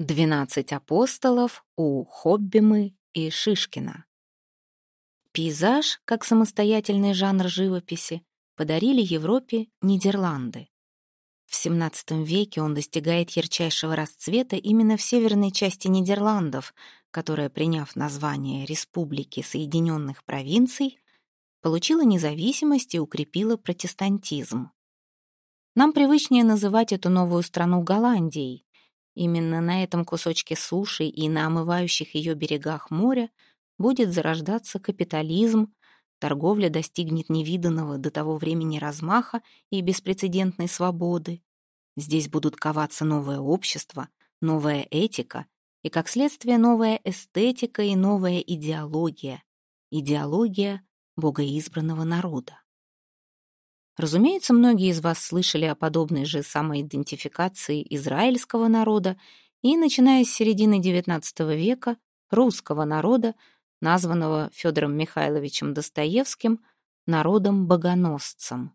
Двенадцать апостолов у Хоббимы и Шишкина. Пейзаж, как самостоятельный жанр живописи, подарили Европе Нидерланды. В XVII веке он достигает ярчайшего расцвета именно в северной части Нидерландов, которая, приняв название Республики Соединенных Провинций, получила независимость и укрепила протестантизм. Нам привычнее называть эту новую страну Голландией, Именно на этом кусочке суши и на омывающих ее берегах моря будет зарождаться капитализм, торговля достигнет невиданного до того времени размаха и беспрецедентной свободы. Здесь будут коваться новое общество, новая этика и, как следствие, новая эстетика и новая идеология. Идеология богоизбранного народа. Разумеется, многие из вас слышали о подобной же самоидентификации израильского народа и, начиная с середины XIX века, русского народа, названного Федором Михайловичем Достоевским народом-богоносцем.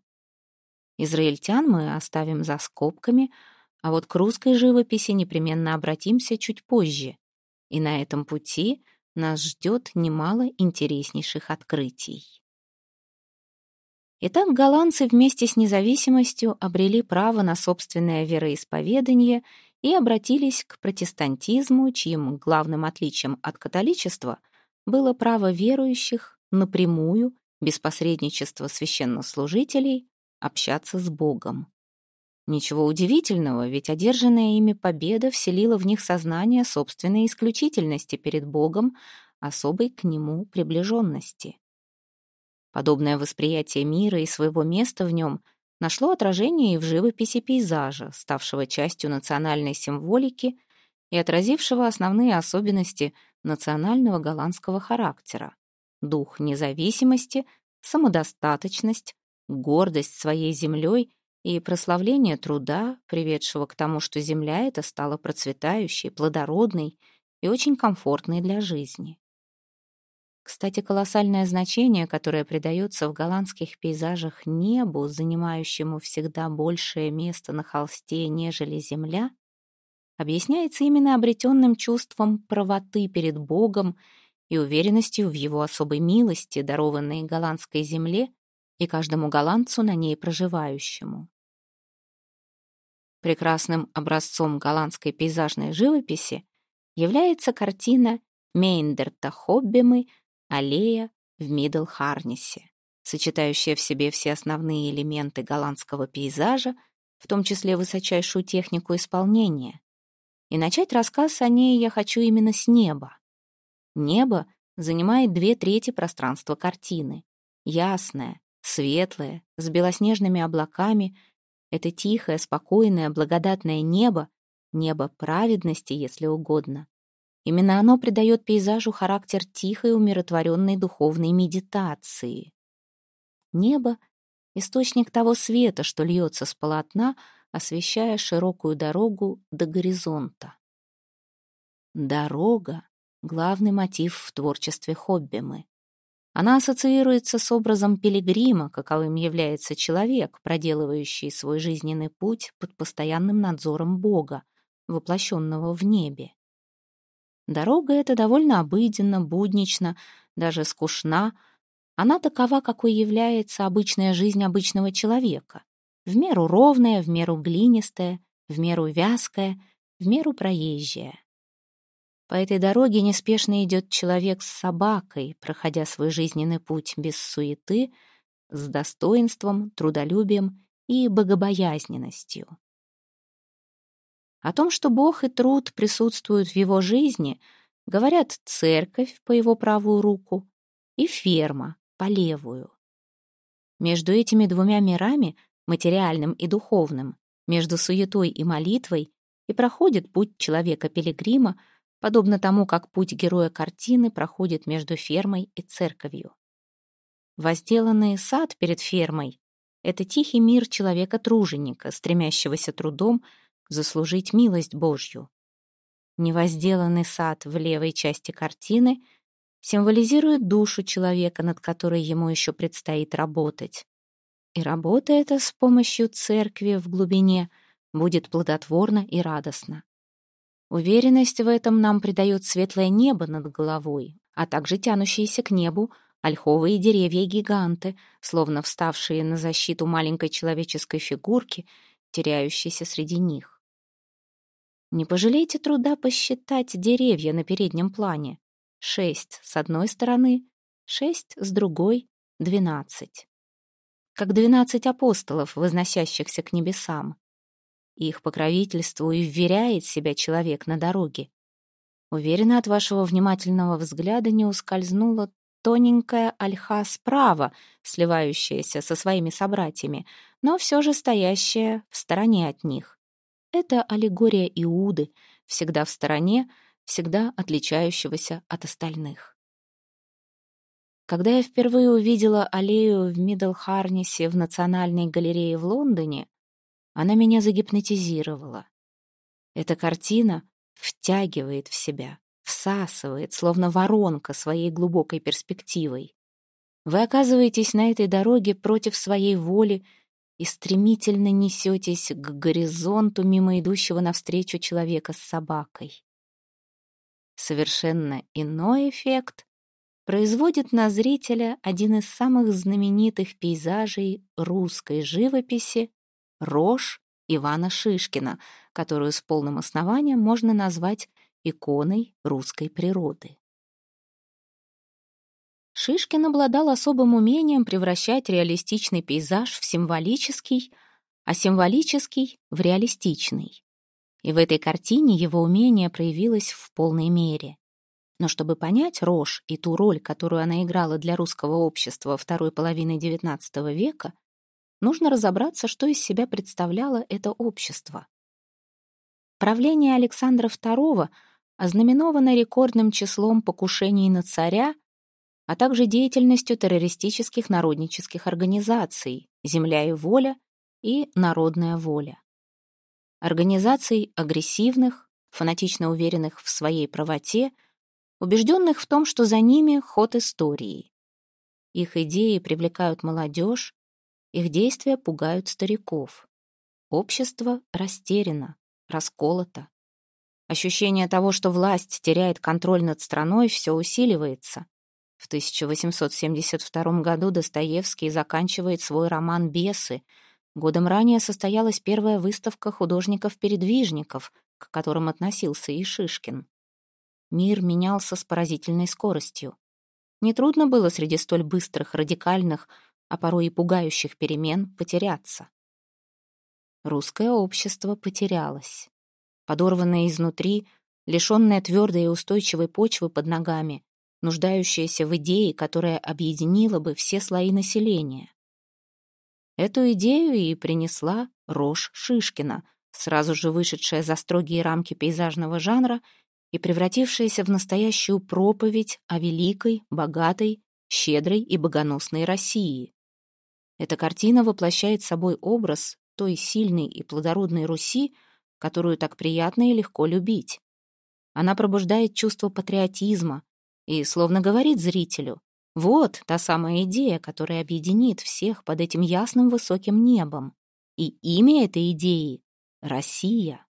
Израильтян мы оставим за скобками, а вот к русской живописи непременно обратимся чуть позже. И на этом пути нас ждет немало интереснейших открытий. Итак, голландцы вместе с независимостью обрели право на собственное вероисповедание и обратились к протестантизму, чьим главным отличием от католичества было право верующих напрямую, без посредничества священнослужителей, общаться с Богом. Ничего удивительного, ведь одержанная ими победа вселила в них сознание собственной исключительности перед Богом, особой к Нему приближенности. Подобное восприятие мира и своего места в нем нашло отражение и в живописи пейзажа, ставшего частью национальной символики и отразившего основные особенности национального голландского характера. Дух независимости, самодостаточность, гордость своей землей и прославление труда, приведшего к тому, что земля эта стала процветающей, плодородной и очень комфортной для жизни. Кстати, колоссальное значение, которое придается в голландских пейзажах небу, занимающему всегда большее место на холсте, нежели земля, объясняется именно обретенным чувством правоты перед Богом и уверенностью в его особой милости, дарованной голландской земле и каждому голландцу на ней проживающему. Прекрасным образцом голландской пейзажной живописи является картина Мейндерта Хоббемы аллея в Мидл-Харнисе, сочетающая в себе все основные элементы голландского пейзажа, в том числе высочайшую технику исполнения. И начать рассказ о ней я хочу именно с неба. Небо занимает две трети пространства картины. Ясное, светлое, с белоснежными облаками. Это тихое, спокойное, благодатное небо, небо праведности, если угодно, Именно оно придает пейзажу характер тихой, умиротворенной духовной медитации. Небо — источник того света, что льется с полотна, освещая широкую дорогу до горизонта. Дорога — главный мотив в творчестве Хоббимы. Она ассоциируется с образом пилигрима, каковым является человек, проделывающий свой жизненный путь под постоянным надзором Бога, воплощенного в небе. Дорога эта довольно обыденна, буднична, даже скучна. Она такова, какой является обычная жизнь обычного человека. В меру ровная, в меру глинистая, в меру вязкая, в меру проезжая. По этой дороге неспешно идет человек с собакой, проходя свой жизненный путь без суеты, с достоинством, трудолюбием и богобоязненностью. О том, что Бог и труд присутствуют в его жизни, говорят церковь по его правую руку и ферма по левую. Между этими двумя мирами, материальным и духовным, между суетой и молитвой, и проходит путь человека-пилигрима, подобно тому, как путь героя картины проходит между фермой и церковью. Возделанный сад перед фермой — это тихий мир человека-труженика, стремящегося трудом заслужить милость Божью. Невозделанный сад в левой части картины символизирует душу человека, над которой ему еще предстоит работать. И работа эта с помощью церкви в глубине будет плодотворна и радостна. Уверенность в этом нам придает светлое небо над головой, а также тянущиеся к небу ольховые деревья-гиганты, словно вставшие на защиту маленькой человеческой фигурки, теряющейся среди них. Не пожалейте труда посчитать деревья на переднем плане. Шесть с одной стороны, шесть с другой, двенадцать. Как двенадцать апостолов, возносящихся к небесам. Их покровительству и вверяет себя человек на дороге. Уверена, от вашего внимательного взгляда не ускользнула тоненькая ольха справа, сливающаяся со своими собратьями, но все же стоящая в стороне от них. Это аллегория Иуды, всегда в стороне, всегда отличающегося от остальных. Когда я впервые увидела аллею в Миддлхарнесе в Национальной галерее в Лондоне, она меня загипнотизировала. Эта картина втягивает в себя, всасывает, словно воронка своей глубокой перспективой. Вы оказываетесь на этой дороге против своей воли и стремительно несетесь к горизонту мимо идущего навстречу человека с собакой. Совершенно иной эффект производит на зрителя один из самых знаменитых пейзажей русской живописи «Рожь» Ивана Шишкина, которую с полным основанием можно назвать иконой русской природы. Шишкин обладал особым умением превращать реалистичный пейзаж в символический, а символический — в реалистичный. И в этой картине его умение проявилось в полной мере. Но чтобы понять Рожь и ту роль, которую она играла для русского общества второй половины XIX века, нужно разобраться, что из себя представляло это общество. Правление Александра II — ознаменована рекордным числом покушений на царя, а также деятельностью террористических народнических организаций «Земля и воля» и «Народная воля». Организаций агрессивных, фанатично уверенных в своей правоте, убежденных в том, что за ними ход истории. Их идеи привлекают молодежь, их действия пугают стариков. Общество растеряно, расколото. Ощущение того, что власть теряет контроль над страной, все усиливается. В 1872 году Достоевский заканчивает свой роман «Бесы». Годом ранее состоялась первая выставка художников-передвижников, к которым относился и Шишкин. Мир менялся с поразительной скоростью. Нетрудно было среди столь быстрых, радикальных, а порой и пугающих перемен потеряться. Русское общество потерялось подорванная изнутри, лишенная твердой и устойчивой почвы под ногами, нуждающаяся в идее, которая объединила бы все слои населения. Эту идею и принесла Рожь Шишкина, сразу же вышедшая за строгие рамки пейзажного жанра и превратившаяся в настоящую проповедь о великой, богатой, щедрой и богоносной России. Эта картина воплощает собой образ той сильной и плодородной Руси, которую так приятно и легко любить. Она пробуждает чувство патриотизма и словно говорит зрителю, вот та самая идея, которая объединит всех под этим ясным высоким небом. И имя этой идеи — Россия.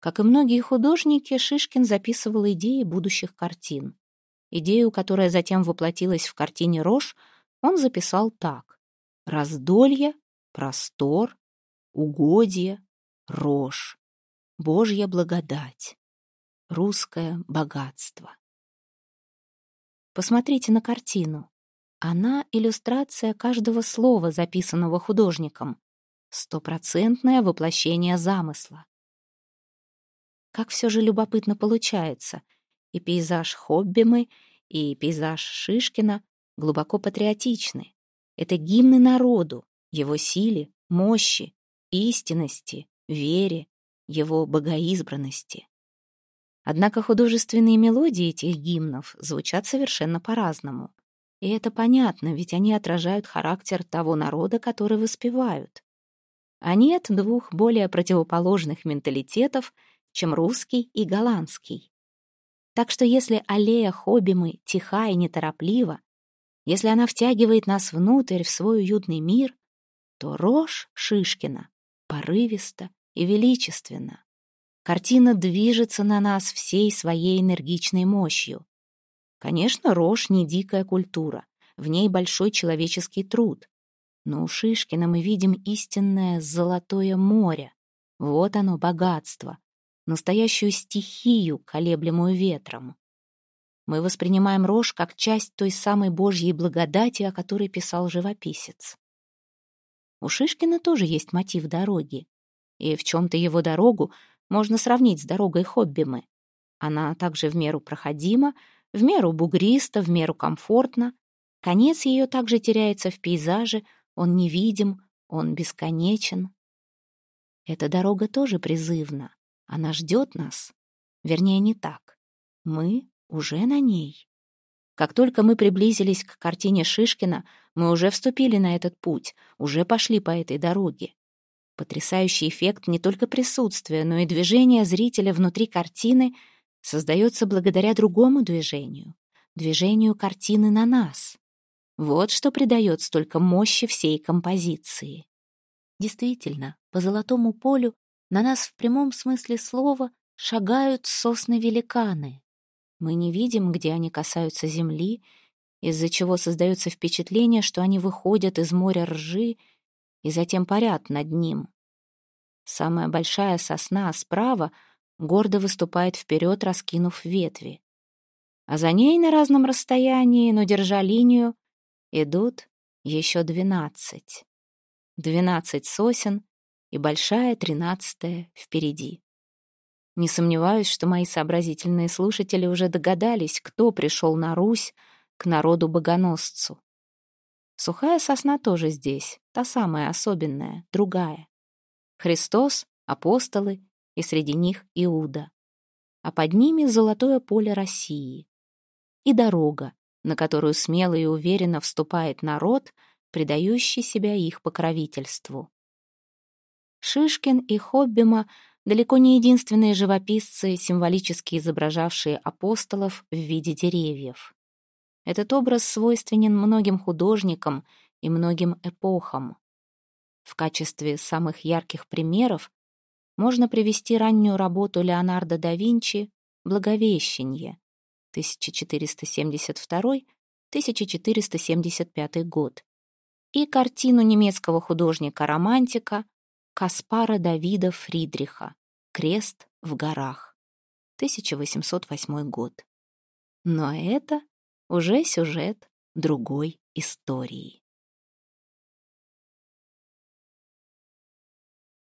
Как и многие художники, Шишкин записывал идеи будущих картин. Идею, которая затем воплотилась в картине «Рожь», он записал так. «Раздолье, простор, угодье, рожь, Божья благодать, русское богатство. Посмотрите на картину. Она — иллюстрация каждого слова, записанного художником. Стопроцентное воплощение замысла. Как все же любопытно получается. И пейзаж Хоббимы, и пейзаж Шишкина глубоко патриотичны. Это гимны народу, его силе, мощи, истинности, вере, его богоизбранности. Однако художественные мелодии этих гимнов звучат совершенно по-разному. И это понятно, ведь они отражают характер того народа, который воспевают. А нет двух более противоположных менталитетов, чем русский и голландский. Так что если аллея Хоббимы тиха и нетороплива, если она втягивает нас внутрь в свой уютный мир, то рожь Шишкина порывисто и величественно. Картина движется на нас всей своей энергичной мощью. Конечно, рожь не дикая культура, в ней большой человеческий труд. Но у Шишкина мы видим истинное золотое море. Вот оно, богатство, настоящую стихию, колеблемую ветром. Мы воспринимаем рожь как часть той самой Божьей благодати, о которой писал живописец. У Шишкина тоже есть мотив дороги. И в чем-то его дорогу можно сравнить с дорогой Хоббимы. Она также в меру проходима, в меру бугриста, в меру комфортна. Конец ее также теряется в пейзаже, он невидим, он бесконечен. Эта дорога тоже призывна. Она ждет нас. Вернее, не так. Мы уже на ней. Как только мы приблизились к картине Шишкина, мы уже вступили на этот путь, уже пошли по этой дороге. Потрясающий эффект не только присутствия, но и движения зрителя внутри картины создается благодаря другому движению, движению картины на нас. Вот что придает столько мощи всей композиции. Действительно, по золотому полю на нас в прямом смысле слова шагают сосны-великаны. Мы не видим, где они касаются земли, из-за чего создается впечатление, что они выходят из моря ржи и затем парят над ним. Самая большая сосна справа гордо выступает вперед, раскинув ветви. А за ней на разном расстоянии, но держа линию, идут еще двенадцать. Двенадцать сосен и большая тринадцатая впереди. Не сомневаюсь, что мои сообразительные слушатели уже догадались, кто пришел на Русь к народу-богоносцу. Сухая сосна тоже здесь, та самая особенная, другая. Христос, апостолы и среди них Иуда. А под ними золотое поле России. И дорога, на которую смело и уверенно вступает народ, предающий себя их покровительству. Шишкин и Хоббима далеко не единственные живописцы, символически изображавшие апостолов в виде деревьев. Этот образ свойственен многим художникам и многим эпохам. В качестве самых ярких примеров можно привести раннюю работу Леонардо да Винчи «Благовещение» 1472-1475 год и картину немецкого художника-романтика Каспара Давида Фридриха «Крест в горах» 1808 год. Но это уже сюжет другой истории.